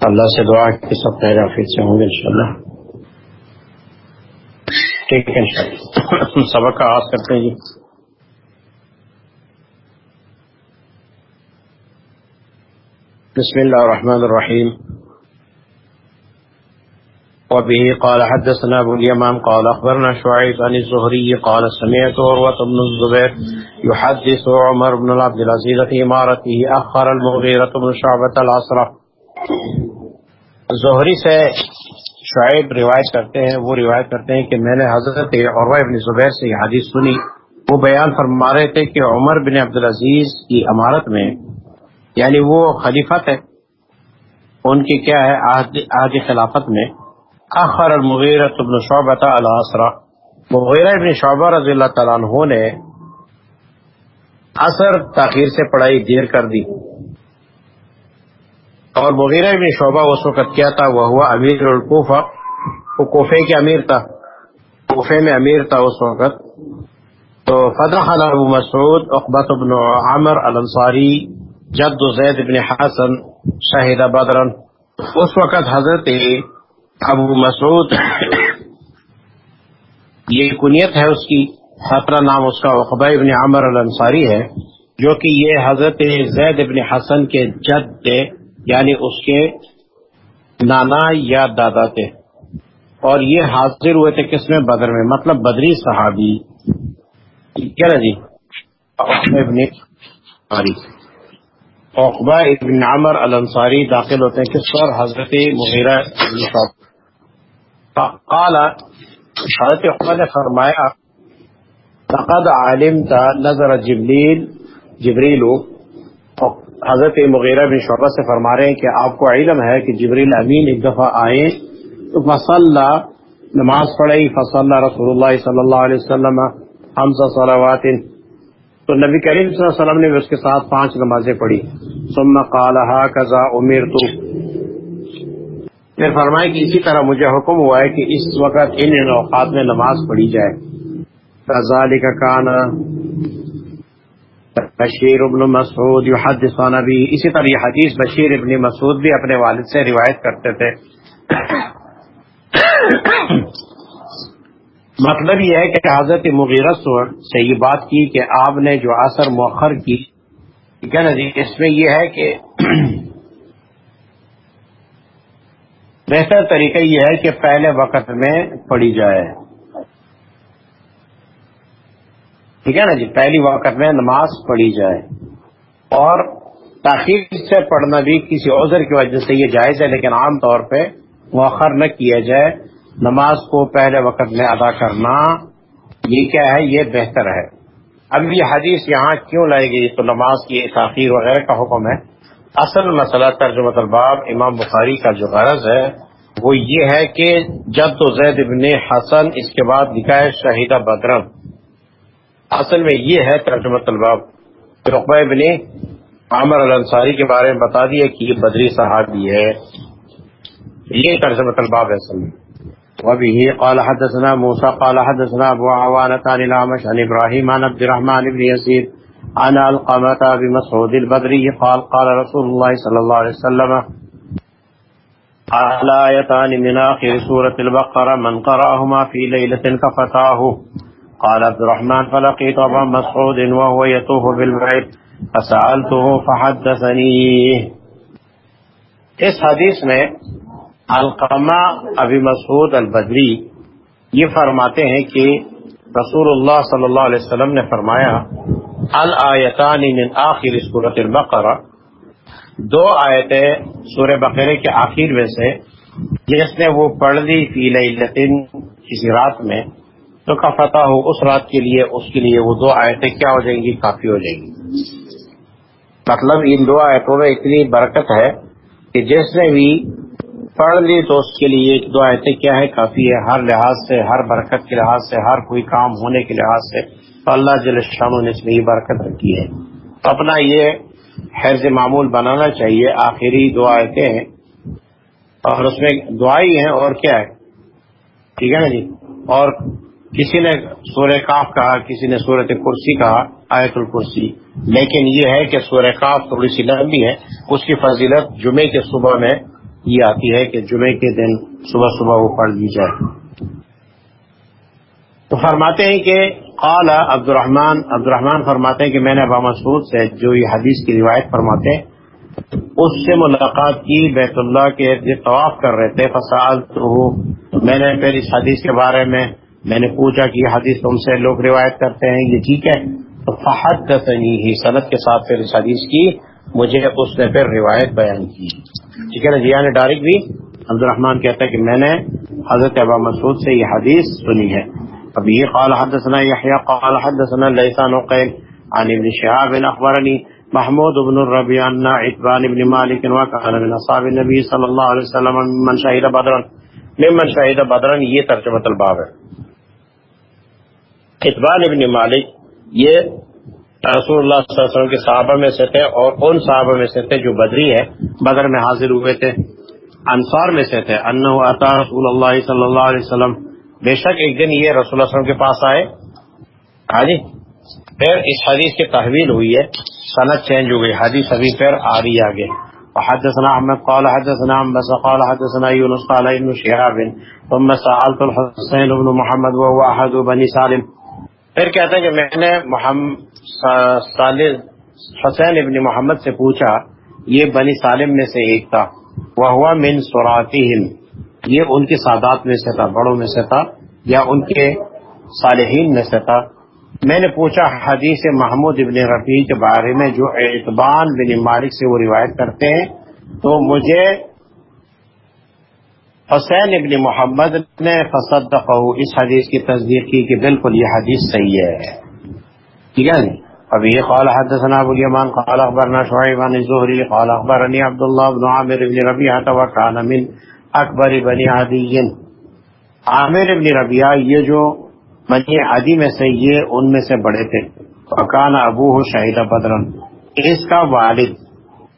اللہ سے دعا کے سب پہلے آفیس سے ہوں ان شاء اللہ ٹھیک ہے بسم الله الرحمن الرحيم وبه قال حدثنا ابو اليمان قال اخبرنا شعيب عن الزهري، قال سمعت عروة بن الزبير يحدث عمر بن العبد العزيز في امارته اخر المغيرة بن شعبة العصرة. زہری سے شعیب روایت کرتے ہیں، وہ روایت کرتے ہیں کہ میں نے حضرت عروہ ابن زبیر سے یہ حدیث سنی۔ وہ بیان فرما رہے تھے کہ عمر بن عبدالعزیز کی عمارت میں یعنی وہ خلیفت ہے ان کی کیا ہے؟ آج خلافت میں۔ آخر المغیرت ابن شعبہ الاسرا مغیرہ ابن شعبہ رضی اللہ تعالیٰ عنہ نے اثر تاخیر سے پڑھائی دیر کر دی۔ اور مغیرہ ابن شعبہ اس وقت کیا تھا؟ وہ ہوا امیر القوفہ وہ کوفے کے امیر تھا۔ کوفے میں امیر تھا اس وقت۔ تو فتح ابو مسعود اقبت ابن عامر الانصاری، جد زید ابن حسن شاہدہ بدرن۔ اس وقت حضرت ابو مسعود یہ کنیت ہے اس کی، خطرہ نام اس کا اقبا ابن عامر الانصاری ہے، جو کہ یہ حضرت زید ابن حسن کے جد تھے یعنی اس کے نانا یا دادا تھے۔ اور یہ حاضر ہوئے تھے کس میں بدر میں مطلب بدری صحابی۔ کیا نا جی؟ ابن اقبا ابن عامر الانصاری داخل ہوتے ہیں کس پر؟ حضرت مغیرہ قال حضرت اقبا نے فرمایا، لقد علمت نظر جبریل جبریل حضرت مغیرہ بن شعبہ سے فرما رہے ہیں کہ آپ کو علم ہے کہ جبریل امین ایک دفعہ آئے، تو فصل نماز پڑھائی فصل رسول اللہ صلی اللہ علیہ وسلم حمزہ صلوات۔ تو نبی کریم صلی اللہ علیہ وسلم نے اس کے ساتھ پانچ نمازیں پڑھی۔ ثم قالها كذا امرت پھر فرمائے کہ اسی طرح مجھے حکم ہوا ہے کہ اس وقت ان اوقات میں نماز پڑھی جائے۔ ذالک کان بشیر ابن مسعود یحدثنا بھی اسی طرح یہ حدیث بشیر ابن مسعود بھی اپنے والد سے روایت کرتے تھے۔ مطلب یہ ہے کہ حضرت مغیرت سے یہ بات کی کہ آپ نے جو اثر مؤخر کی کیا جی؟ اس میں یہ ہے کہ بہتر طریقہ یہ ہے کہ پہلے وقت میں پڑھی جائے۔ ٹھیک ہے نا جی؟ پہلی وقت میں نماز پڑھی جائے۔ اور تاخیر سے پڑھنا بھی کسی عذر کی وجہ سے یہ جائز ہے، لیکن عام طور پہ مؤخر نہ کیا جائے۔ نماز کو پہلے وقت میں ادا کرنا، یہ کیا ہے؟ یہ بہتر ہے۔ اب یہ حدیث یہاں کیوں لائے گئی؟ تو نماز کی تاخیر وغیرہ کا حکم ہے۔ اصل مسئلہ ترجمہ الباب امام بخاری کا جو غرض ہے، وہ یہ ہے کہ جب تو زید ابن حسن اس کے بعد لکھا ہے شہیدہ بدرم اصل میں یہ ہے ترجمہ الباب۔ رقبہ ابن عامر الانصاری کے بارے میں بتا دیا کہ یہ بدری صحابی ہے۔ یہ ترجمہ الباب ہے اصل میں۔ وبه قال حدثنا موسى، قال حدثنا ابو عوانة عن الامش عن ابراهيم عن عبد الرحمن بن يزيد عن القمة بمسعود البدري قال قال رسول الله صلى الله عليه وسلم على آيتان من آخر سورة البقرة من قرأهما في ليلة كفتاه قال عبد الرحمن فلقيت ابا مسعود وهو يطوف بالبيت فسألته فحدثني اس حدیث میں القمہ ابی مسعود البدری یہ فرماتے ہیں کہ رسول اللہ صلی اللہ علیہ وسلم نے فرمایا الآیتان من آخر سورت البقرہ دو آیتیں سورہ بقرے کے آخر میں سے، جس نے وہ پڑھ لی فی لیلتن کسی رات میں، تو کا فتح ہو اس رات کے لیے، اس کے لیے وہ دو آیتیں کیا ہو جائیں گی؟ کافی ہو جائیں گی۔ مطلب ان دو آیتوں میں اتنی برکت ہے کہ جس نے بھی پڑھ لی تو اس کے لیے دو آیتیں کیا ہے کافی ہے۔ ہر لحاظ سے، ہر برکت کے لحاظ سے، ہر کوئی کام ہونے کے لحاظ سے۔ تو اللہ جل شاہ نے اس میں یہ برکت رکھی ہے۔ اپنا یہ حیرز معمول بنانا چاہیے۔ آخری دو آیتیں ہیں۔ اور اس میں دعائی ہیں۔ اور کیا ہے؟ ٹھیک ہے نا جی؟ اور کسی نے سورہ کاف کہا، کسی نے سورت کرسی کہا، آیت الکرسی۔ لیکن یہ ہے کہ سورہ کاف تھوڑی سی لمبی ہے۔ اس کی فضیلت جمعے کے صبح میں یہ آتی ہے کہ جمعے کے دن صبح صبح وہ پڑھ لی جائے۔ تو فرماتے ہیں کہ قال عبد الرحمان عبد الرحمان فرماتے ہیں کہ میں نے ابا مسعود سے جو یہ حدیث کی روایت فرماتے ہیں، اس سے ملاقات کی، بیت اللہ کے طواف کر رہے تھے فسال تو میں نے پھر اس حدیث کے بارے میں میں نے پوچھا کہ یہ حدیث تم سے لوگ روایت کرتے ہیں، یہ ٹھیک ہے؟ تو فحد ہی صنعت کے ساتھ پھر اس حدیث کی، مجھے اس نے پھر روایت بیان کی۔ ٹھیک ہے نا جی؟ یعنی ڈائریکٹ بھی عبد الرحمان کہتا ہے کہ میں نے حضرت ابا مسعود سے یہ حدیث سنی ہے۔ اب یہ قال حدثنا یحییٰ قال حدثنا لیسان وقیل عن ابن شهاب اخبرني محمود بن الربيع ان عتبان بن مالك وكان من اصحاب النبي صلى الله عليه وسلم من شهد بدرا ممن شهد بدرا یہ ترجمہ الباب ہے۔ اطبال ابن مالک یہ رسول اللہ صلی اللہ علیہ وسلم کے صحابہ میں سے تھے اور ان صحابہ میں سے تھے جو بدری ہے بدر میں حاضر ہوئے تھے، انصار میں سے تھے عطا رسول اللہ صلی اللہ علیہ وسلم بے شک ایک دن یہ رسول اللہ علیہ وسلم کے پاس آئے۔ ہاں جی۔ پھر اس حدیث کی تحویل ہوئی ہے۔ صنعت چینج ہو گئی۔ حدیث ابھی پھر آ رہی آگے۔ حدثنا احمد قال، حدثنا بس قال، حدثنا يونس قال، ابن شهاب ثم سألت الحسين بن محمد وهو احد بني سالم۔ پھر کہتے ہیں کہ میں نے محمد حسین ابن محمد سے پوچھا، یہ بنی سالم میں سے ایک تھا۔ وہ ہوا من سوراتی یہ ان کے سادات میں سے تھا، بڑوں میں سے تھا یا ان کے صالحین میں سے تھا۔ میں نے پوچھا حدیث محمود ابن رفیع کے بارے میں جو اعتبان بن مالک سے وہ روایت کرتے ہیں، تو مجھے حسین ابن محمد نے فصد اس حدیث کی تصدیق کی کہ بالکل یہ حدیث صحیح ہے۔ ٹھیک ہے جی؟ ابھی قال حدثنا ابو اليمان، قال اخبرنا شعيب عن الزهري قال اخبرني عبد الله بن عامر بن ربيعه وكان من اکبر بني عدي عامر ابن ربيعه یہ جو بنی عدی میں سے، یہ ان میں سے بڑے تھے۔ وکان ابوه شهید بدرن۔ اس کا والد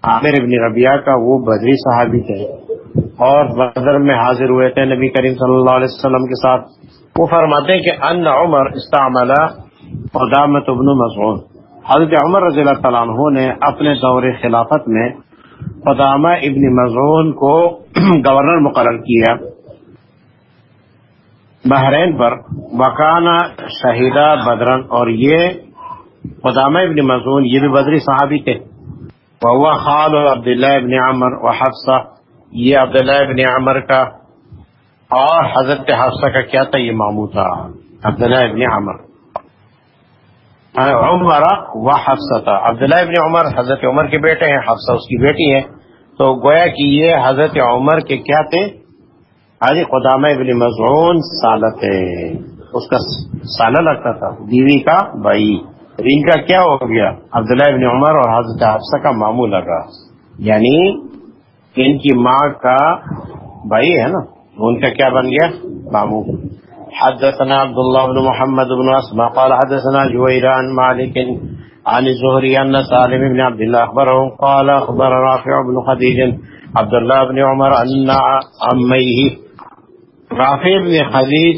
عامر ابن ربیعہ کا وہ بدری صحابی تھے۔ اور بدر میں حاضر ہوئے تھے نبی کریم صلی اللہ علیہ وسلم کے ساتھ۔ وہ فرماتے ہیں کہ ان عمر استعمل قدامت ابن مسعود۔ حضرت عمر رضی اللہ تعالیٰ عنہ نے اپنے دور خلافت میں قدامہ ابن مضون کو گورنر مقرر کیا۔ بحرین پر وکانہ شہیدہ بدرن اور یہ قدامہ ابن مضون یہ بھی بدری صحابی تھے۔ وہ خال عبداللہ ابن عمر و حفصہ، یہ عبداللہ ابن عمر کا اور حضرت حفصہ کا کیا تھا؟ یہ مامو تھا۔ عبداللہ ابن عمر۔ عمر و حفصہ تھا عبداللہ ابن عمر، حضرت عمر کے بیٹے ہیں، حفصہ اس کی بیٹی ہے تو گویا کہ یہ حضرت عمر کے کیا تھے؟ حاجی قدامہ ابن مضعون سالت ہے اس کا سالہ لگتا تھا، بیوی کا بھائی۔ ان کا کیا ہو گیا؟ عبداللہ ابن عمر اور حضرت حفصہ کا مامو لگا۔ یعنی ان کی ماں کا بھائی ہے نا ان کا کیا بن گیا؟ مامو حدثنا عبد الله بن محمد بن اسماء قال حدثنا جويران مالك عن الزهري ان سالم بن عبد الله اخبره قال اخبر رافع بن خديج عبد الله بن عمر ان عميه رافع بن خدیج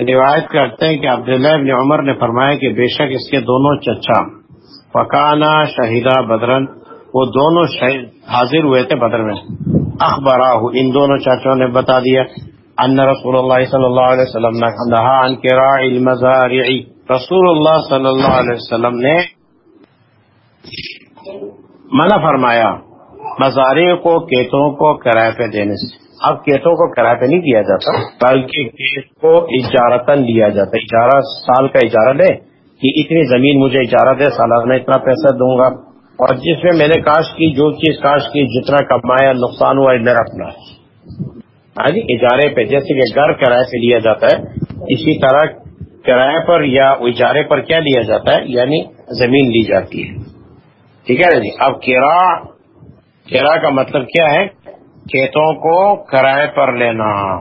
روایت کرتے ہیں کہ عبداللہ ابن عمر نے فرمایا کہ بے شک اس کے دونوں چچا فکانا شہیدہ بدرن، وہ دونوں حاضر ہوئے تھے بدر میں۔ اخبار ان دونوں چاچوں نے بتا دیا ان رسول اللہ صلی اللہ علیہ وسلم رسول اللہ صلی اللہ علیہ وسلم نے منع فرمایا مزارے کو کیتوں کو کرائے پہ دینے سے۔ اب کیتوں کو کرائے پہ نہیں دیا جاتا، بلکہ کیت کو اجارتن لیا جاتا۔ اجارہ سال کا اجارہ لے کہ اتنی زمین مجھے اجارہ دے سالانہ اتنا پیسہ دوں گا۔ اور جس میں میں نے کاش کی، جو چیز کاش کی، جتنا کمایا، نقصان ہوا ادھر اپنا ہاں جی اجارے پہ، جیسے کہ گھر کرائے پہ لیا جاتا ہے، اسی طرح کرائے پر یا اجارے پر کیا لیا جاتا ہے؟ یعنی زمین لی جاتی ہے۔ ٹھیک ہے جی؟ اب کرا کرا کا مطلب کیا ہے؟ کھیتوں کو کرائے پر لینا۔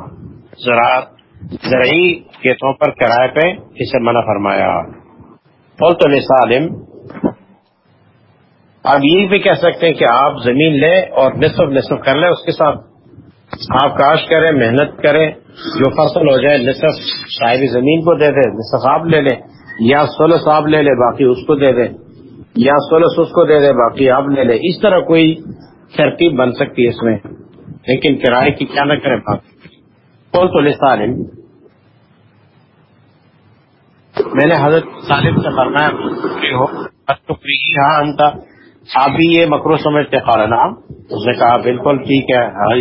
زراعت زرعی کھیتوں پر کرائے پہ اسے منع فرمایا۔ بول تو سالم آپ یہ بھی کہہ سکتے ہیں کہ آپ زمین لیں اور نصف نصف کر لیں اس کے ساتھ آپ کاش کریں، محنت کریں، جو فصل ہو جائے، نصف صاحب زمین کو دے دے، نصف آپ لے لیں، یا سولس آپ لے لے باقی اس کو دے دیں، یا سولس اس کو دے دے باقی آپ لے لیں۔ اس طرح کوئی ترتیب بن سکتی ہے اس میں۔ لیکن کرائے کی کیا نہ کرے بات۔ کون تو سالم میں نے حضرت سالم سے فرمایا ہاں انتا۔ آپ بھی یہ مکرو سمجھتے خال نام اس نے کہا بالکل ٹھیک ہے۔ ہاں،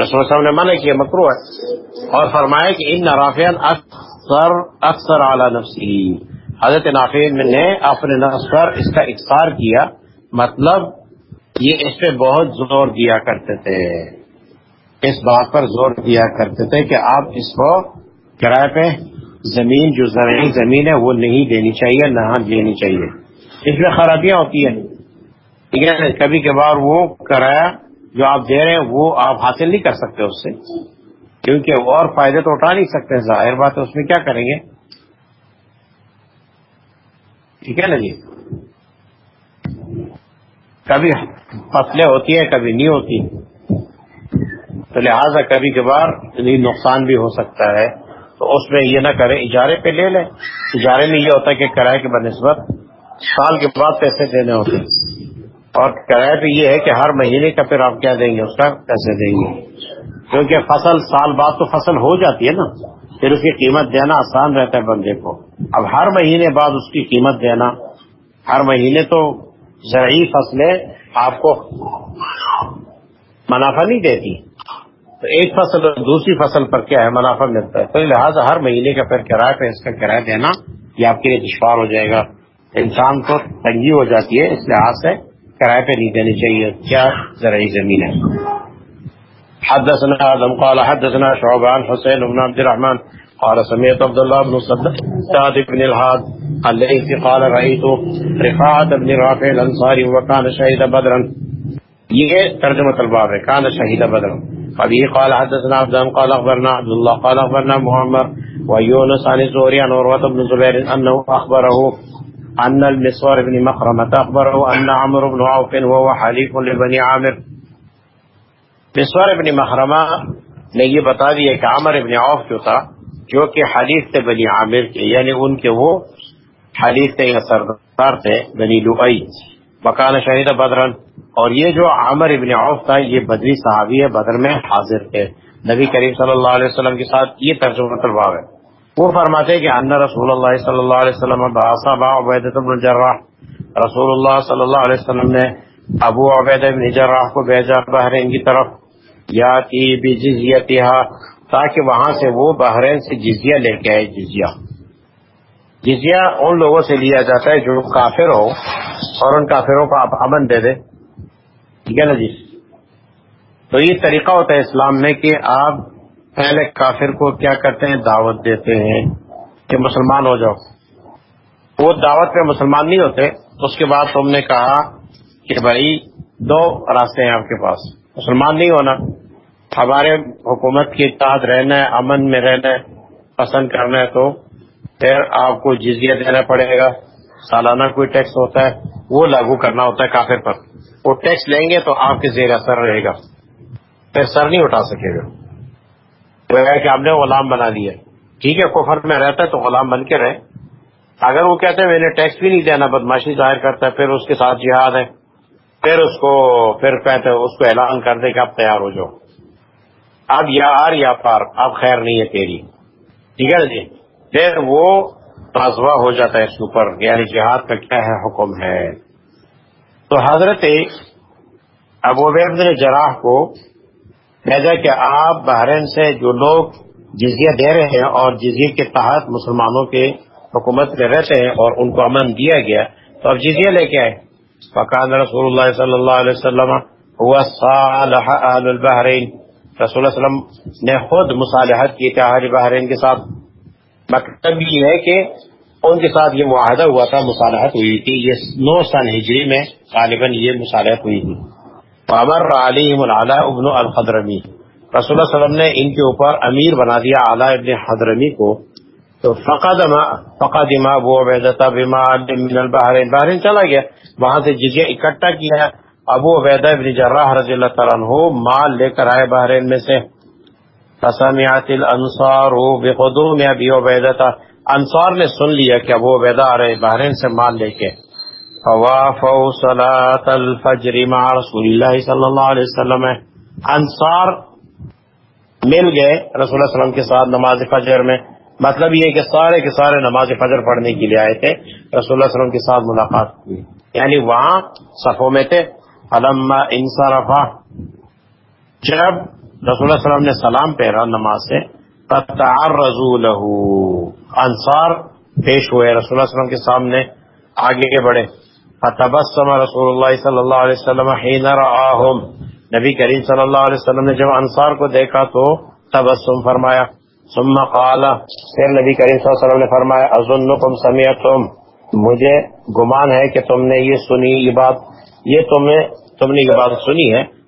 رسول صاحب نے منع کیا مکرو ہے۔ اور فرمایا کہ ان نرافین اکثر اکثر اعلی نفسی۔ حضرت نافع نے اپنے نفس پر اس کا اکثار کیا۔ مطلب یہ اس پہ بہت زور دیا کرتے تھے۔ اس بات پر زور دیا کرتے تھے کہ آپ اس کو کرائے پہ زمین، جو زرعی زمین ہے، وہ نہیں دینی چاہیے، نہ دینی چاہیے۔ اس میں خرابیاں ہوتی ہیں۔ ٹھیک ہے، کبھی کبھار وہ کرایہ جو آپ دے رہے ہیں، وہ آپ حاصل نہیں کر سکتے اس سے، کیونکہ اور فائدے تو اٹھا نہیں سکتے ظاہر بات ہے، اس میں کیا کریں گے؟ ٹھیک ہے نا جی؟ کبھی فصلیں ہوتی ہیں، کبھی نہیں ہوتی۔ تو لہٰذا کبھی کبھار یعنی نقصان بھی ہو سکتا ہے۔ تو اس میں یہ نہ کرے اجارے پہ لے لیں۔ اجارے میں یہ ہوتا ہے کہ کرائے کے بنسبت سال کے بعد پیسے دینے ہوتے ہیں۔ اور کرایہ پہ یہ ہے کہ ہر مہینے کا پھر آپ کیا دیں گے، اس کا پیسے دیں گے۔ کیونکہ فصل سال بعد تو فصل ہو جاتی ہے نا، پھر اس کی قیمت دینا آسان رہتا ہے بندے کو۔ اب ہر مہینے بعد اس کی قیمت دینا، ہر مہینے تو زرعی فصلیں آپ کو منافع نہیں دیتی۔ تو ایک فصل اور دوسری فصل پر کیا ہے منافع ملتا ہے؟ تو لہٰذا ہر مہینے کا پھر کرایہ پہ اس کا کرایہ دینا یہ آپ کے لیے دشوار ہو جائے گا۔ انسان کو تنگی ہو جاتی ہے، اس لحاظ سے کرایہ پہ نہیں دینی چاہیے کیا زرعی زمین ہے حدثنا آدم قال حدثنا شعبان حسين بن عبد الرحمن قال سمعت عبد الله بن صداد بن الهاد الليثي قال رأيت رفاعة بن رافع الأنصاري وكان شهيد بدرا. یہ ترجمة الباب كان شهيد بدرا. فبه قال حدثنا عبدان قال اخبرنا عبد الله قال اخبرنا محمد ويونس عن الزهري عن عروة بن زبير انه اخبره ان المسور بن مخرمة اخبره ان عمرو بن عوف وهو حليف لبني عامر. مسور ابن محرمہ نے یہ بتا دیا کہ عامر ابن عوف جو تھا، جو کہ حلیف تھے بنی عامر کے یعنی ان کے وہ حلیف تھے یا سردار تھے بنی لوئی مکان شہید بدرن. اور یہ جو عامر ابن عوف تھا، یہ بدری صحابی ہے، بدر میں حاضر تھے. نبی کریم صلی اللہ علیہ وسلم کے ساتھ یہ ترجمہ طلباء ہے۔ وہ فرماتے کہ ان رسول اللہ صلی اللہ علیہ وسلم با عبید بن جراح رسول اللہ صلی اللہ علیہ وسلم نے ابو عبید بن جراح کو بھیجا بحرین کی طرف. یا کی تاکہ وہاں سے وہ بحرین سے جزیہ لے کے آئے، جزیہ. جزیہ ان لوگوں سے لیا جاتا ہے جو کافر ہو اور ان کافروں کو آپ امن دے دے ٹھیک ہے نا جی؟ تو یہ طریقہ ہوتا ہے اسلام میں کہ آپ پہلے کافر کو کیا کرتے ہیں؟ دعوت دیتے ہیں کہ مسلمان ہو جاؤ۔ وہ دعوت پہ مسلمان نہیں ہوتے۔ اس کے بعد تم نے کہا کہ بھائی، دو راستے ہیں آپ کے پاس۔ مسلمان نہیں ہونا۔ ہمارے حکومت کے تحت رہنا ہے، امن میں رہنا ہے، پسند کرنا ہے تو پھر آپ کو جزیہ دینا پڑے گا۔ سالانہ کوئی ٹیکس ہوتا ہے، وہ لاگو کرنا ہوتا ہے کافر پر۔ وہ ٹیکس لیں گے تو آپ کے زیر اثر رہے گا۔ پھر سر نہیں اٹھا سکے گا۔ کہ آپ نے غلام بنا دیا ٹھیک ہے، کفر میں رہتا ہے تو غلام بن کے رہے۔ اگر وہ کہتے ہیں میں نے ٹیکس بھی نہیں دینا بدماشی ظاہر کرتا ہے، پھر اس کے ساتھ جہاد ہے۔ پھر اس کو، پھر کہتے اس کو اعلان کر دے کہ آپ تیار ہو جاؤ۔ اب یا آر یا پار، اب خیر نہیں ہے تیری۔ ٹھیک ہے جی؟ پھر وہ تازہ ہو جاتا ہے اس کے اوپر یعنی جہاد کا کیا ہے، حکم ہے۔ تو حضرت ابو عبید نے جراح کو بھیجا کہ آپ بحرین سے جو لوگ جزیہ دے رہے ہیں اور جزیے کے تحت مسلمانوں کے حکومت میں رہتے ہیں اور ان کو امن دیا گیا، تو اب جزیہ لے کے آئے۔ فقان رسول اللہ صلی اللہ علیہ وسلم ہوا صالح اہل البحرین رسول اللہ علیہ وسلم نے خود مصالحت کی تھی بحرین کے ساتھ۔ مطلب یہ ہے کہ ان کے ساتھ یہ معاہدہ ہوا تھا، مصالحت ہوئی تھی۔ یہ نو سن ہجری میں غالباً یہ مصالحت ہوئی تھی۔ عمر علیہم العلا ابن الحضرمی رسول اللہ علیہ وسلم نے ان کے اوپر امیر بنا دیا اعلیٰ ابن حضرمی کو۔ تو فقد فقد ما وہ بما من البحرین بحرین چلا گیا۔ وہاں سے جزیہ اکٹھا کیا۔ ابو عبیدہ بن جراح رضی اللہ تعالیٰ عنہ مال لے کر آئے بحرین میں سے۔ فسمعت الانصار بقدوم ابی عبیدہ انصار نے سن لیا کہ ابو عبیدہ آ رہے بحرین سے مال لے کے۔ فوافوا صلاة الفجر مع رسول اللہ صلی اللہ علیہ وسلم. انصار مل گئے رسول اللہ علیہ وسلم کے ساتھ نماز فجر میں. مطلب یہ کہ سارے کے سارے نماز فجر پڑھنے کے لیے آئے تھے. رسول اللہ علیہ وسلم کے ساتھ ملاقات ہوئی. یعنی وہاں صفوں میں تھے. علما انصرفا. جب رسول اللہ علیہ وسلم نے سلام پہرا نماز سے رضول انصار پیش ہوئے رسول اللہ علیہ وسلم کے سامنے. آگے کے فتبسم رسول اللہ صلی اللہ علیہ وسلم حین رآہم۔ نبی کریم صلی اللہ علیہ وسلم نے جب انصار کو دیکھا تو تبسم فرمایا۔ ثم قال، پھر نبی کریم صلی اللہ علیہ وسلم نے فرمایا، اظنکم سمیعتم مجھے گمان ہے کہ تم نے یہ سنی یہ بات۔ یہ تمہیں تم نے یہ بات سنی ہے۔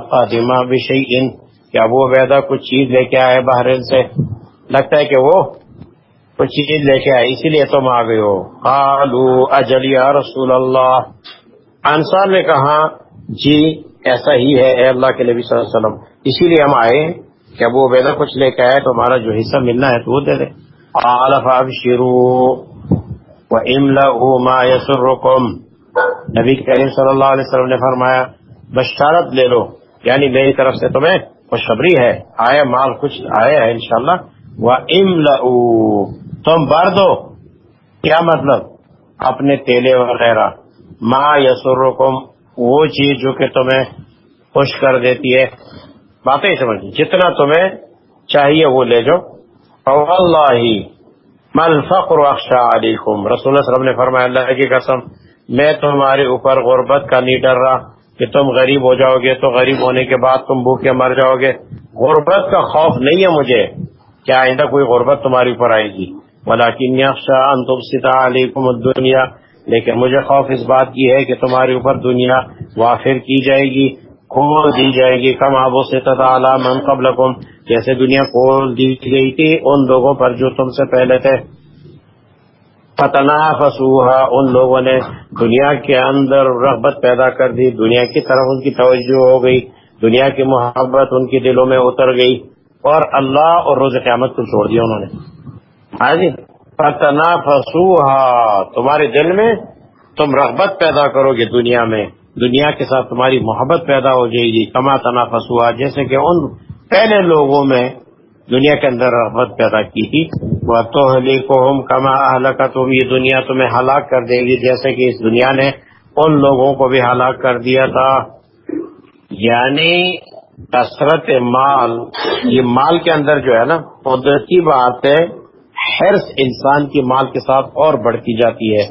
قادمہ بشیء کہ ابو عبیدہ کچھ چیز لے کے آئے بحرین سے؟ لگتا ہے کہ وہ کچھ چیز لے کے آئے اسی لیے تم آ گئے ہو۔ قالو، اجل یا رسول اللہ۔ انصار نے کہا جی ایسا ہی ہے، اے اللہ کے نبی صلی اللہ علیہ وسلم۔ اسی لیے ہم آئے کہ ابو عبیدہ کچھ لے کے آئے تو ہمارا جو حصہ ملنا ہے تو وہ دے دے۔ قال فابشروا واملؤوا ما يسركم نبی کریم صلی اللہ علیہ وسلم نے فرمایا، بشارت لے لو۔ یعنی میری طرف سے تمہیں خوشخبری ہے۔ آئے مال کچھ آئے ہے انشاءاللہ؟ وہ ام تم بھر دو۔ کیا مطلب؟ اپنے تیلے وغیرہ۔ ماں یسر وہ چیز جو کہ تمہیں خوش کر دیتی ہے۔ باتیں سمجھ جتنا تمہیں چاہیے وہ لے جاؤ۔ اللہ مل فخر اخشا علیکم۔ رسول اللہ وسلم نے فرمایا، اللہ کی قسم، میں تمہارے اوپر غربت کا نہیں ڈر رہا کہ تم غریب ہو جاؤ گے، تو غریب ہونے کے بعد تم بھوکے مر جاؤ گے۔ غربت کا خوف نہیں ہے مجھے۔ کیا آئندہ کوئی غربت تمہاری اوپر آئے گی؟ ولاکن تم ستا علیکم دنیا لیکن مجھے خوف اس بات کی ہے کہ تمہارے اوپر دنیا وافر کی جائے گی، کھول دی جائے گی۔ کم آبوں سے تعالیٰ من قبل جیسے دنیا کھول دی گئی تھی ان لوگوں پر جو تم سے پہلے تھے۔ فتنا فسوہا ان لوگوں نے دنیا کے اندر رغبت پیدا کر دی۔ دنیا کی طرف ان کی توجہ ہو گئی۔ دنیا کی محبت ان کے دلوں میں اتر گئی۔ اور اللہ اور روز قیامت کو چھوڑ دیا انہوں نے۔ ہاں جی؟ فتنا فسوہا تمہارے دل میں تم رغبت پیدا کرو گے دنیا میں۔ دنیا کے ساتھ تمہاری محبت پیدا ہو جائے گی۔ کما تنا فسوہا جیسے کہ ان پہلے لوگوں میں دنیا کے اندر رغبت پیدا کی تھی۔ وہ تو کو ہم کما کا تم یہ دنیا تمہیں ہلاک کر دے گی، جیسے کہ اس دنیا نے ان لوگوں کو بھی ہلاک کر دیا تھا۔ یعنی کثرت مال، یہ مال کے اندر جو ہے نا، قدرتی بات ہے۔ حرص انسان کی مال کے ساتھ اور بڑھتی جاتی ہے۔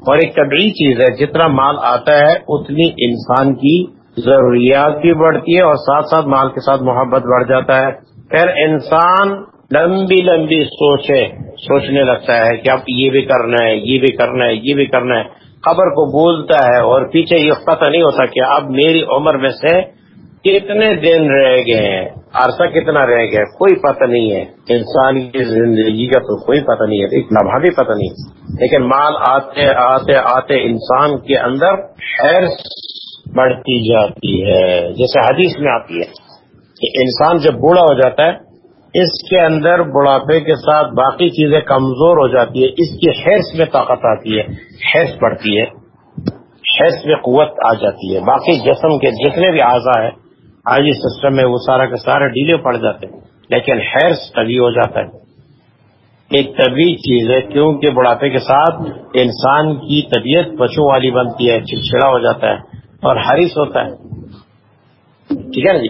اور ایک طبعی چیز ہے، جتنا مال آتا ہے، اتنی انسان کی ضروریات بھی بڑھتی ہے اور ساتھ ساتھ مال کے ساتھ محبت بڑھ جاتا ہے۔ پھر انسان لمبی لمبی سوچے، سوچنے لگتا ہے کہ اب یہ بھی کرنا ہے، یہ بھی کرنا ہے، یہ بھی کرنا ہے۔ خبر کو بولتا ہے اور پیچھے یہ پتہ نہیں ہوتا کہ اب میری عمر میں سے کتنے دن رہ گئے ہیں؟ عرصہ کتنا رہ گیا کوئی پتہ نہیں ہے۔ انسان کی زندگی کا تو کوئی پتہ نہیں ہے، ایک لمحہ بھی پتہ نہیں لیکن مال آتے آتے آتے انسان کے اندر خیر بڑھتی جاتی ہے۔ جیسے حدیث میں آتی ہے کہ انسان جب بوڑھا ہو جاتا ہے، اس کے اندر بڑھاپے کے ساتھ باقی چیزیں کمزور ہو جاتی ہے اس کی حیث میں طاقت آتی ہے، حیث بڑھتی ہے، حیث میں قوت آ جاتی ہے۔ باقی جسم کے جتنے بھی اعضا ہے آج اس سسٹم میں وہ سارا کے سارے ڈھیلے پڑ جاتے ہیں۔ لیکن حیرس طبی ہو جاتا ہے۔ ایک طبی چیز ہے، کیونکہ بڑھاپے کے ساتھ انسان کی طبیعت بچوں والی بنتی ہے چڑچڑا ہو جاتا ہے اور حریص ہوتا ہے۔ ٹھیک ہے نا جی؟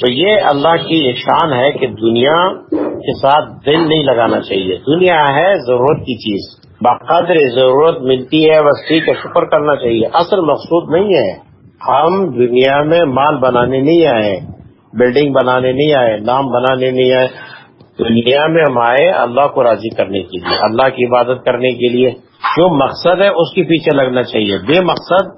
تو یہ اللہ کی شان ہے کہ دنیا کے ساتھ دل نہیں لگانا چاہیے۔ دنیا ہے ضرورت کی چیز۔ باقاعدر ضرورت ملتی ہے بس ٹھیک ہے شکر کرنا چاہیے۔ اصل مقصود نہیں ہے۔ ہم دنیا میں مال بنانے نہیں آئے بلڈنگ بنانے نہیں آئے، نام بنانے نہیں آئے۔ دنیا میں ہم آئے اللہ کو راضی کرنے کے لیے، اللہ کی عبادت کرنے کے لیے۔ جو مقصد ہے اس کے پیچھے لگنا چاہیے۔ بے مقصد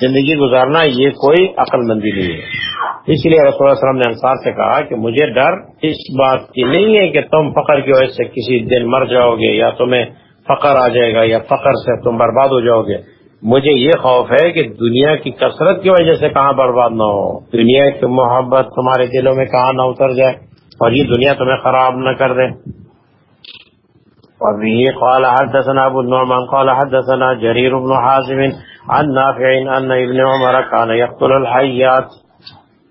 زندگی گزارنا یہ کوئی عقل مندی نہیں ہے۔ اس لیے رسول اللہ وسلم نے انصار سے کہا کہ مجھے ڈر اس بات کی نہیں ہے کہ تم فخر کی وجہ سے کسی دن مر جاؤ گے یا تمہیں فخر آ جائے گا یا فخر سے تم برباد ہو جاؤ گے۔ مجھے یہ خوف ہے کہ دنیا کی کثرت کی وجہ سے کہاں برباد نہ ہو۔ دنیا کی محبت تمہارے دلوں میں کہاں نہ اتر جائے اور یہ دنیا تمہیں خراب نہ کر دے۔ وبه قال حدثنا ابو النعمان، قال حدثنا جرير بن حازم، عن نافع ان ابن عمر كان يقتل الحيات۔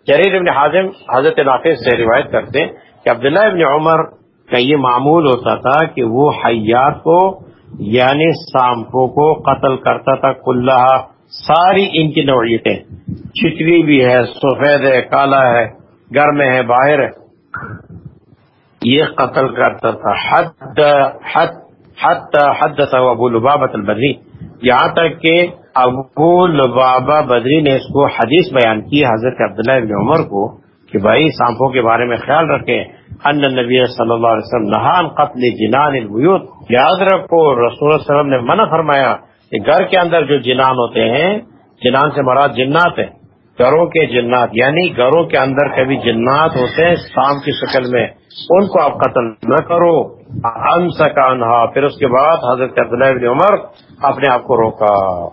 جریر ابن حازم حضرت نافع سے روایت کرتے ہیں کہ عبداللہ ابن عمر کا یہ معمول ہوتا تھا کہ وہ حیات کو یعنی سامپو کو قتل کرتا تھا کلّہ ساری ان کی نوعیتیں۔ چچری بھی ہے، سفید ہے، کالا ہے، گھر میں ہے، باہر ہے۔ یہ قتل کرتا تھا۔ حد حد حد حد ابو لبابت البدری۔ یہاں تک کہ ابو لبابا بدری نے اس کو حدیث بیان کی، حضرت عبداللہ ابن عمر کو، کہ بھائی سانپوں کے بارے میں خیال رکھیں۔ ان نبی صلی اللہ علیہ وسلم نہان قتل جنان البیوت۔ یاد رکھو رسول اللہ علیہ وسلم نے منع فرمایا کہ گھر کے اندر جو جنان ہوتے ہیں، جنان سے مراد جنات ہیں۔ گھروں کے جنات یعنی گھروں کے اندر کبھی جنات ہوتے ہیں شام کی شکل میں۔ ان کو آپ قتل نہ کرو۔ ان سکا انہا پھر اس کے بعد حضرت عبداللہ بن عمر اپنے آپ کو روکا۔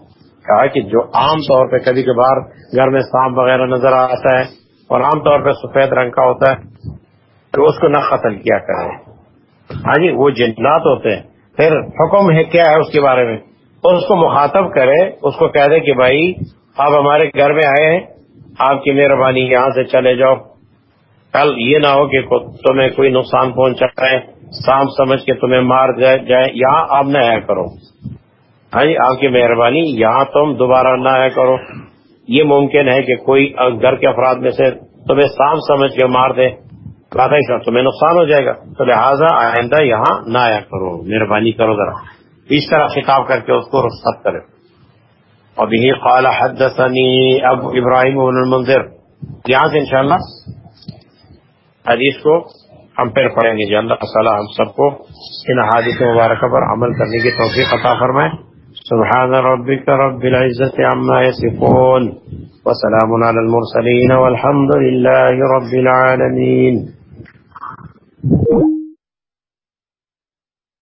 کہا کہ جو عام طور پہ کبھی کبھار گھر میں سانپ وغیرہ نظر آتا ہے اور عام طور پہ سفید رنگ کا ہوتا ہے تو اس کو نہ قتل کیا کرے ہاں جی وہ جنات ہوتے ہیں۔ پھر حکم ہے کیا ہے اس کے بارے میں؟ اور اس کو مخاطب کرے، اس کو کہہ دے کہ بھائی، آپ ہمارے گھر میں آئے ہیں، آپ کی مہربانی یہاں سے چلے جاؤ۔ کل یہ نہ ہو کہ تمہیں کوئی نقصان پہنچائے، سانپ سمجھ کے تمہیں مار جائے جائے۔ یہاں آپ نہ آیا کرو۔ ہاں جی آپ کی مہربانی، یہاں تم دوبارہ نہ آیا کرو۔ یہ ممکن ہے کہ کوئی گھر کے افراد میں سے تمہیں سانپ سمجھ کے مار دے۔ تمہیں نقصان ہو جائے گا۔ تو لہٰذا آئندہ یہاں نہ آیا کرو، مہربانی کرو ذرا۔ اس طرح خطاب کر کے اس کو رخصت کرے۔ وبه قال حدثني ابو ابراہیم بن المنذر۔ یہاں سے انشاءاللہ حدیث کو ہم پھر پڑھیں گے۔ جی اللہ تعالیٰ ہم سب کو ان حادث مبارکہ پر عمل کرنے کی توفیق عطا فرمائے۔ سبحان ربك رب العزة عما يصفون وسلام على المرسلين والحمد لله رب العالمين Thank you.